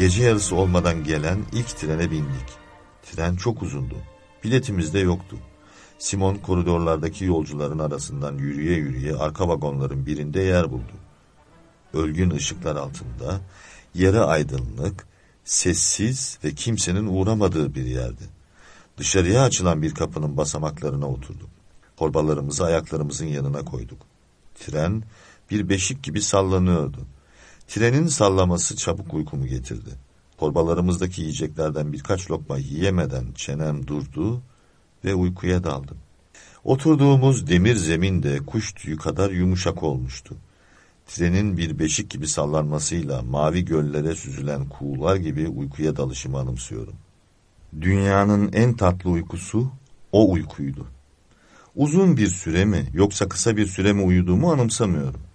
Gece yarısı olmadan gelen ilk trene bindik. Tren çok uzundu. Biletimiz de yoktu. Simon koridorlardaki yolcuların arasından yürüye yürüye arka vagonların birinde yer buldu. Ölgün ışıklar altında, yere aydınlık, sessiz ve kimsenin uğramadığı bir yerdi. Dışarıya açılan bir kapının basamaklarına oturduk. Torbalarımızı ayaklarımızın yanına koyduk. Tren bir beşik gibi sallanıyordu. Trenin sallaması çabuk uykumu getirdi. Torbalarımızdaki yiyeceklerden birkaç lokma yiyemeden çenem durdu ve uykuya daldım. Oturduğumuz demir zemin de kuş tüyü kadar yumuşak olmuştu. Trenin bir beşik gibi sallanmasıyla mavi göllere süzülen kuğular gibi uykuya dalışımı anımsıyorum. Dünyanın en tatlı uykusu o uykuydu. Uzun bir süre mi yoksa kısa bir süre mi uyuduğumu anımsamıyorum.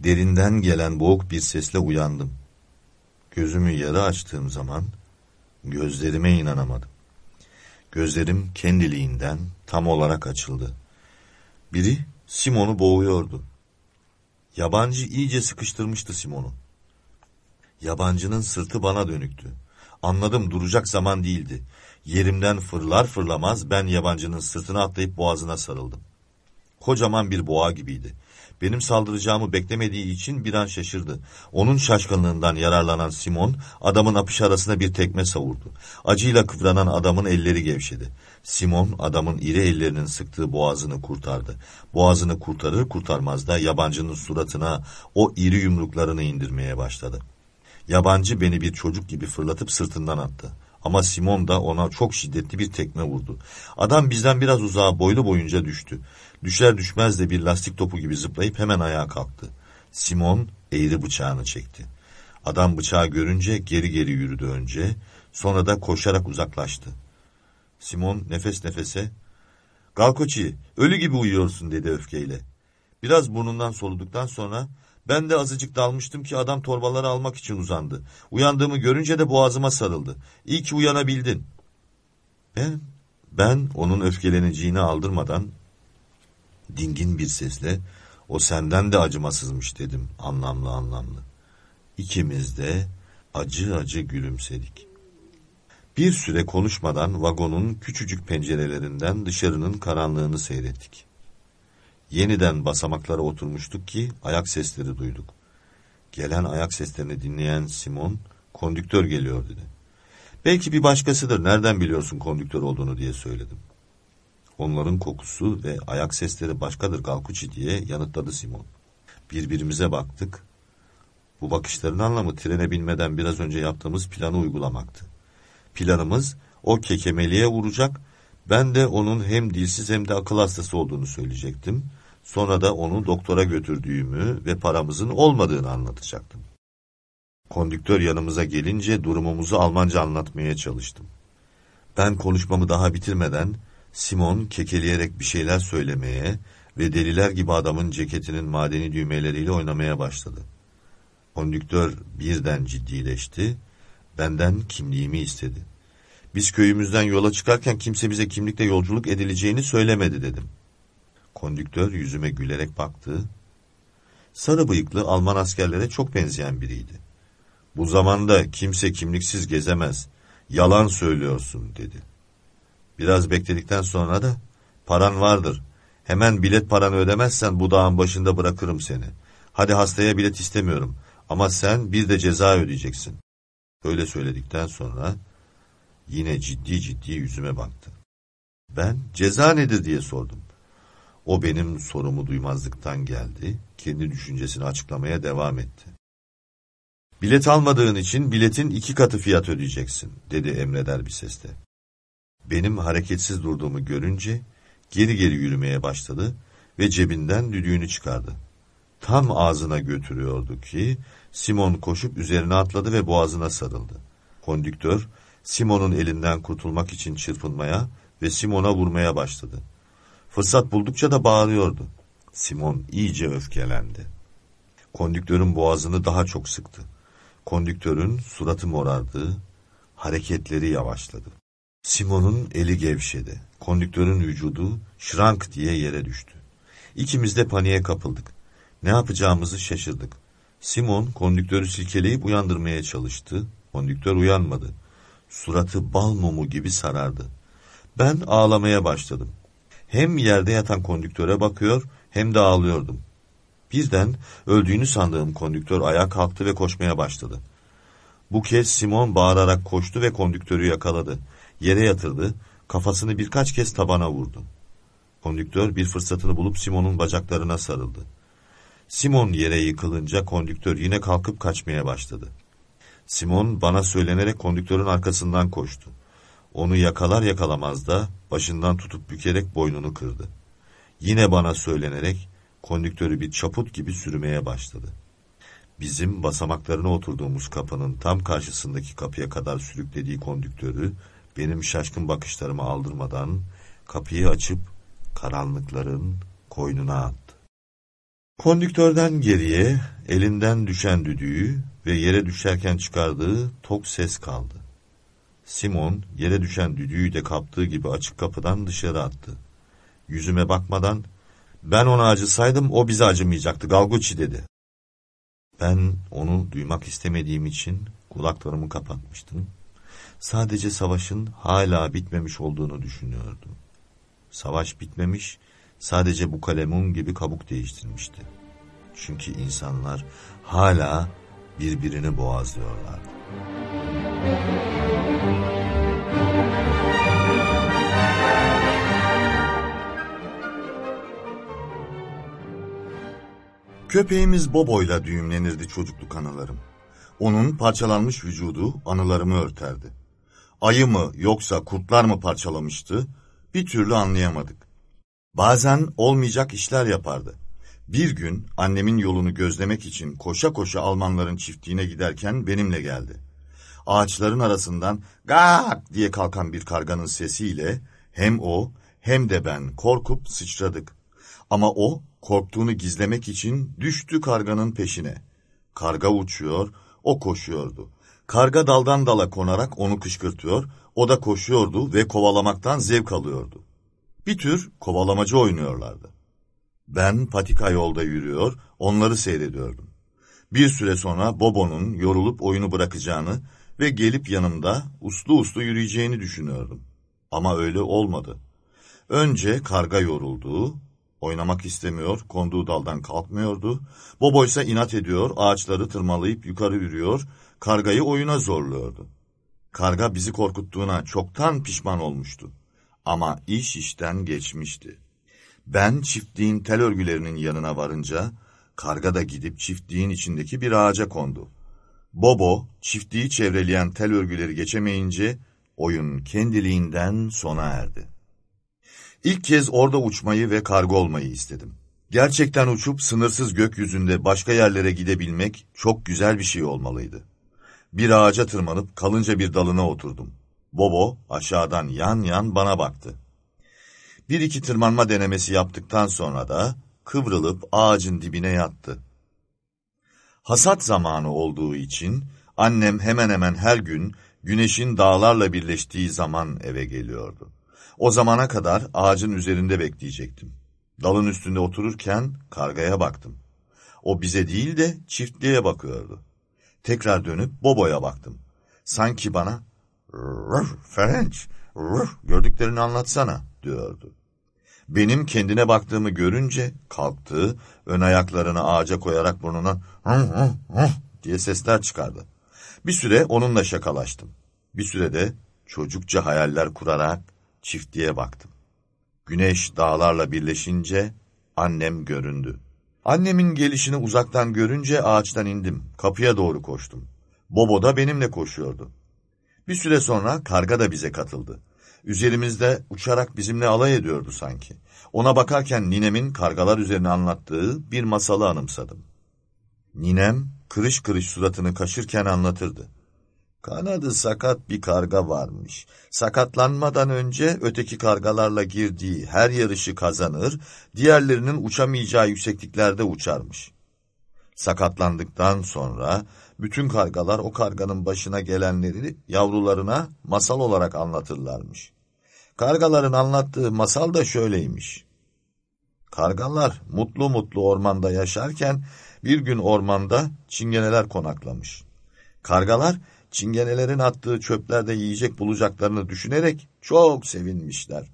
Derinden gelen boğuk bir sesle uyandım. Gözümü yarı açtığım zaman gözlerime inanamadım. Gözlerim kendiliğinden tam olarak açıldı. Biri Simon'u boğuyordu. Yabancı iyice sıkıştırmıştı Simon'u. Yabancının sırtı bana dönüktü. Anladım duracak zaman değildi. Yerimden fırlar fırlamaz ben yabancının sırtına atlayıp boğazına sarıldım. Kocaman bir boğa gibiydi. Benim saldıracağımı beklemediği için bir an şaşırdı. Onun şaşkınlığından yararlanan Simon adamın apış arasına bir tekme savurdu. Acıyla kıvranan adamın elleri gevşedi. Simon adamın iri ellerinin sıktığı boğazını kurtardı. Boğazını kurtarır kurtarmaz da yabancının suratına o iri yumruklarını indirmeye başladı. Yabancı beni bir çocuk gibi fırlatıp sırtından attı. Ama Simon da ona çok şiddetli bir tekme vurdu. Adam bizden biraz uzağa boylu boyunca düştü. Düşer düşmez de bir lastik topu gibi zıplayıp hemen ayağa kalktı. Simon eğri bıçağını çekti. Adam bıçağı görünce geri geri yürüdü önce, sonra da koşarak uzaklaştı. Simon nefes nefese, ''Galkoçi, ölü gibi uyuyorsun.'' dedi öfkeyle. Biraz burnundan soluduktan sonra, ben de azıcık dalmıştım ki adam torbaları almak için uzandı. Uyandığımı görünce de boğazıma sarıldı. İyi ki uyanabildin. Ben, ben onun öfkeleneceğini aldırmadan dingin bir sesle o senden de acımasızmış dedim anlamlı anlamlı. İkimiz de acı acı gülümsedik. Bir süre konuşmadan vagonun küçücük pencerelerinden dışarının karanlığını seyrettik. Yeniden basamaklara oturmuştuk ki ayak sesleri duyduk. Gelen ayak seslerini dinleyen Simon, kondüktör geliyor dedi. Belki bir başkasıdır, nereden biliyorsun kondüktör olduğunu diye söyledim. Onların kokusu ve ayak sesleri başkadır Galkuçi diye yanıtladı Simon. Birbirimize baktık. Bu bakışların anlamı trene binmeden biraz önce yaptığımız planı uygulamaktı. Planımız o kekemeliğe vuracak, ben de onun hem dilsiz hem de akıl hastası olduğunu söyleyecektim. Sonra da onu doktora götürdüğümü ve paramızın olmadığını anlatacaktım. Kondüktör yanımıza gelince durumumuzu Almanca anlatmaya çalıştım. Ben konuşmamı daha bitirmeden Simon kekeleyerek bir şeyler söylemeye ve deliler gibi adamın ceketinin madeni düğmeleriyle oynamaya başladı. Kondüktör birden ciddileşti, benden kimliğimi istedi. Biz köyümüzden yola çıkarken kimse bize kimlikle yolculuk edileceğini söylemedi dedim. Kondüktör yüzüme gülerek baktı. Sarı bıyıklı Alman askerlere çok benzeyen biriydi. Bu zamanda kimse kimliksiz gezemez. Yalan söylüyorsun dedi. Biraz bekledikten sonra da paran vardır. Hemen bilet paranı ödemezsen bu dağın başında bırakırım seni. Hadi hastaya bilet istemiyorum ama sen bir de ceza ödeyeceksin. Öyle söyledikten sonra yine ciddi ciddi yüzüme baktı. Ben ceza nedir diye sordum. O benim sorumu duymazlıktan geldi, kendi düşüncesini açıklamaya devam etti. Bilet almadığın için biletin iki katı fiyat ödeyeceksin, dedi emreder bir sesle. Benim hareketsiz durduğumu görünce geri geri yürümeye başladı ve cebinden düdüğünü çıkardı. Tam ağzına götürüyordu ki Simon koşup üzerine atladı ve boğazına sarıldı. Kondüktör Simon'un elinden kurtulmak için çırpınmaya ve Simon'a vurmaya başladı. Fırsat buldukça da bağırıyordu. Simon iyice öfkelendi. Kondüktörün boğazını daha çok sıktı. Kondüktörün suratı morardı, hareketleri yavaşladı. Simon'un eli gevşedi. Kondüktörün vücudu şrank diye yere düştü. İkimiz de paniğe kapıldık. Ne yapacağımızı şaşırdık. Simon kondüktörü silkeleyip uyandırmaya çalıştı. Kondüktör uyanmadı. Suratı bal mumu gibi sarardı. Ben ağlamaya başladım. Hem yerde yatan kondüktöre bakıyor hem de ağlıyordum. Birden öldüğünü sandığım kondüktör ayağa kalktı ve koşmaya başladı. Bu kez Simon bağırarak koştu ve kondüktörü yakaladı. Yere yatırdı, kafasını birkaç kez tabana vurdu. Kondüktör bir fırsatını bulup Simon'un bacaklarına sarıldı. Simon yere yıkılınca kondüktör yine kalkıp kaçmaya başladı. Simon bana söylenerek kondüktörün arkasından koştu. Onu yakalar yakalamaz da başından tutup bükerek boynunu kırdı. Yine bana söylenerek kondüktörü bir çaput gibi sürmeye başladı. Bizim basamaklarına oturduğumuz kapının tam karşısındaki kapıya kadar sürüklediği kondüktörü benim şaşkın bakışlarımı aldırmadan kapıyı açıp karanlıkların koynuna attı. Kondüktörden geriye elinden düşen düdüğü ve yere düşerken çıkardığı tok ses kaldı. Simon yere düşen düdüğü de kaptığı gibi açık kapıdan dışarı attı. Yüzüme bakmadan ben ona acısaydım o bize acımayacaktı Galguçi dedi. Ben onu duymak istemediğim için kulaklarımı kapatmıştım. Sadece savaşın hala bitmemiş olduğunu düşünüyordum. Savaş bitmemiş, sadece bu kalemun gibi kabuk değiştirmişti. Çünkü insanlar hala birbirini boğazlıyorlardı. Köpeğimiz Bobo'yla düğümlenirdi çocukluk anılarım. Onun parçalanmış vücudu anılarımı örterdi. Ayı mı yoksa kurtlar mı parçalamıştı bir türlü anlayamadık. Bazen olmayacak işler yapardı. Bir gün annemin yolunu gözlemek için koşa koşa Almanların çiftliğine giderken benimle geldi. Ağaçların arasından gak diye kalkan bir karganın sesiyle hem o hem de ben korkup sıçradık. Ama o korktuğunu gizlemek için düştü karganın peşine. Karga uçuyor, o koşuyordu. Karga daldan dala konarak onu kışkırtıyor, o da koşuyordu ve kovalamaktan zevk alıyordu. Bir tür kovalamacı oynuyorlardı. Ben patika yolda yürüyor, onları seyrediyordum. Bir süre sonra Bobo'nun yorulup oyunu bırakacağını ve gelip yanımda uslu uslu yürüyeceğini düşünüyordum. Ama öyle olmadı. Önce karga yoruldu, oynamak istemiyor, konduğu daldan kalkmıyordu. Bobo ise inat ediyor, ağaçları tırmalayıp yukarı yürüyor, kargayı oyuna zorluyordu. Karga bizi korkuttuğuna çoktan pişman olmuştu. Ama iş işten geçmişti. Ben çiftliğin tel örgülerinin yanına varınca, karga da gidip çiftliğin içindeki bir ağaca kondu. Bobo, çiftliği çevreleyen tel örgüleri geçemeyince, oyun kendiliğinden sona erdi. İlk kez orada uçmayı ve kargo olmayı istedim. Gerçekten uçup sınırsız gökyüzünde başka yerlere gidebilmek çok güzel bir şey olmalıydı. Bir ağaca tırmanıp kalınca bir dalına oturdum. Bobo aşağıdan yan yan bana baktı. Bir iki tırmanma denemesi yaptıktan sonra da kıvrılıp ağacın dibine yattı. Hasat zamanı olduğu için annem hemen hemen her gün güneşin dağlarla birleştiği zaman eve geliyordu. O zamana kadar ağacın üzerinde bekleyecektim. Dalın üstünde otururken kargaya baktım. O bize değil de çiftliğe bakıyordu. Tekrar dönüp Bobo'ya baktım. Sanki bana Ferenc, gördüklerini anlatsana diyordu. Benim kendine baktığımı görünce kalktı, ön ayaklarını ağaca koyarak burnuna diye sesler çıkardı. Bir süre onunla şakalaştım. Bir sürede çocukça hayaller kurarak çiftliğe baktım. Güneş dağlarla birleşince annem göründü. Annemin gelişini uzaktan görünce ağaçtan indim. Kapıya doğru koştum. Bobo da benimle koşuyordu. Bir süre sonra karga da bize katıldı. Üzerimizde uçarak bizimle alay ediyordu sanki. Ona bakarken ninemin kargalar üzerine anlattığı bir masalı anımsadım. Ninem kırış kırış suratını kaşırken anlatırdı. Kanadı sakat bir karga varmış. Sakatlanmadan önce öteki kargalarla girdiği her yarışı kazanır, diğerlerinin uçamayacağı yüksekliklerde uçarmış. Sakatlandıktan sonra bütün kargalar o karganın başına gelenleri yavrularına masal olarak anlatırlarmış. Kargaların anlattığı masal da şöyleymiş. Kargalar mutlu mutlu ormanda yaşarken bir gün ormanda çingeneler konaklamış. Kargalar çingenelerin attığı çöplerde yiyecek bulacaklarını düşünerek çok sevinmişler.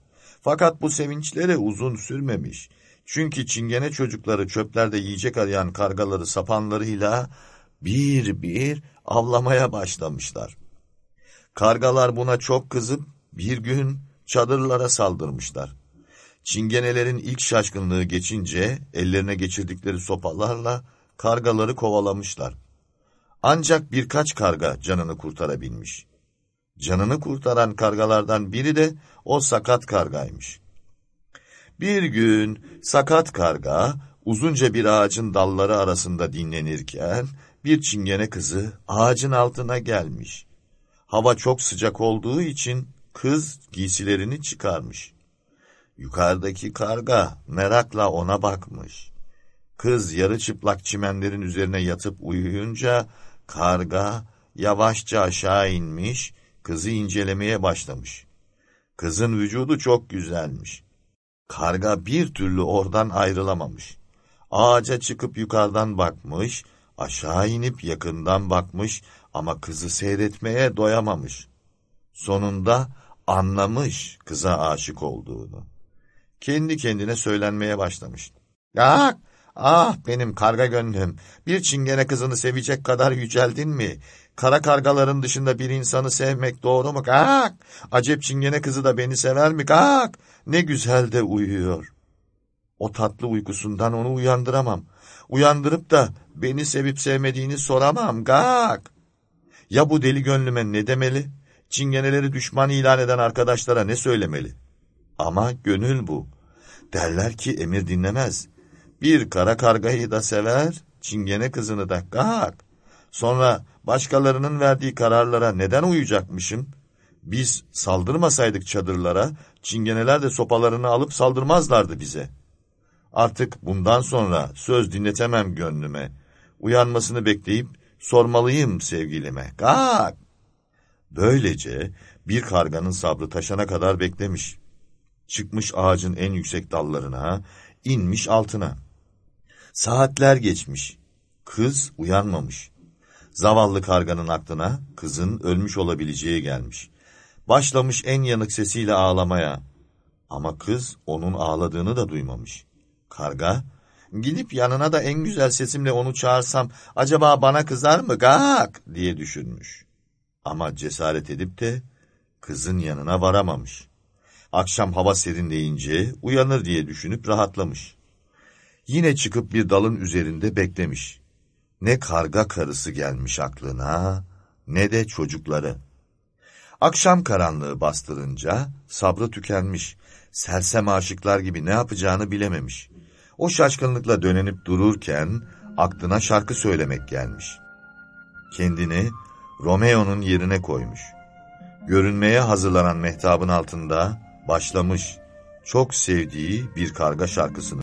Fakat bu sevinçleri uzun sürmemiş. Çünkü çingene çocukları çöplerde yiyecek arayan kargaları sapanlarıyla bir bir avlamaya başlamışlar. Kargalar buna çok kızıp bir gün çadırlara saldırmışlar. Çingenelerin ilk şaşkınlığı geçince ellerine geçirdikleri sopalarla kargaları kovalamışlar. Ancak birkaç karga canını kurtarabilmiş. Canını kurtaran kargalardan biri de o sakat kargaymış. Bir gün sakat karga uzunca bir ağacın dalları arasında dinlenirken bir çingene kızı ağacın altına gelmiş. Hava çok sıcak olduğu için kız giysilerini çıkarmış. Yukarıdaki karga merakla ona bakmış. Kız yarı çıplak çimenlerin üzerine yatıp uyuyunca karga yavaşça aşağı inmiş, kızı incelemeye başlamış. Kızın vücudu çok güzelmiş. Karga bir türlü oradan ayrılamamış. Ağaca çıkıp yukarıdan bakmış, aşağı inip yakından bakmış ama kızı seyretmeye doyamamış. Sonunda anlamış kıza aşık olduğunu. Kendi kendine söylenmeye başlamış. Ah, ah benim karga gönlüm, bir çingene kızını sevecek kadar yüceldin mi? Kara kargaların dışında bir insanı sevmek doğru mu? Ah, acep çingene kızı da beni sever mi? Ah, ne güzel de uyuyor. O tatlı uykusundan onu uyandıramam. Uyandırıp da beni sevip sevmediğini soramam. Gak! Ya bu deli gönlüme ne demeli? Çingeneleri düşman ilan eden arkadaşlara ne söylemeli? Ama gönül bu. Derler ki emir dinlemez. Bir kara kargayı da sever, çingene kızını da gak. Sonra başkalarının verdiği kararlara neden uyacakmışım? Biz saldırmasaydık çadırlara, çingeneler de sopalarını alıp saldırmazlardı bize. Artık bundan sonra söz dinletemem gönlüme. Uyanmasını bekleyip sormalıyım sevgilime. Kalk! Böylece bir karganın sabrı taşana kadar beklemiş. Çıkmış ağacın en yüksek dallarına, inmiş altına. Saatler geçmiş. Kız uyanmamış. Zavallı karganın aklına kızın ölmüş olabileceği gelmiş. Başlamış en yanık sesiyle ağlamaya. Ama kız onun ağladığını da duymamış. Karga, gidip yanına da en güzel sesimle onu çağırsam acaba bana kızar mı gak diye düşünmüş. Ama cesaret edip de kızın yanına varamamış. Akşam hava serinleyince uyanır diye düşünüp rahatlamış. Yine çıkıp bir dalın üzerinde beklemiş. Ne karga karısı gelmiş aklına ne de çocukları. Akşam karanlığı bastırınca sabrı tükenmiş, sersem aşıklar gibi ne yapacağını bilememiş. O şaşkınlıkla dönenip dururken aklına şarkı söylemek gelmiş. Kendini Romeo'nun yerine koymuş. Görünmeye hazırlanan mehtabın altında başlamış çok sevdiği bir karga şarkısını.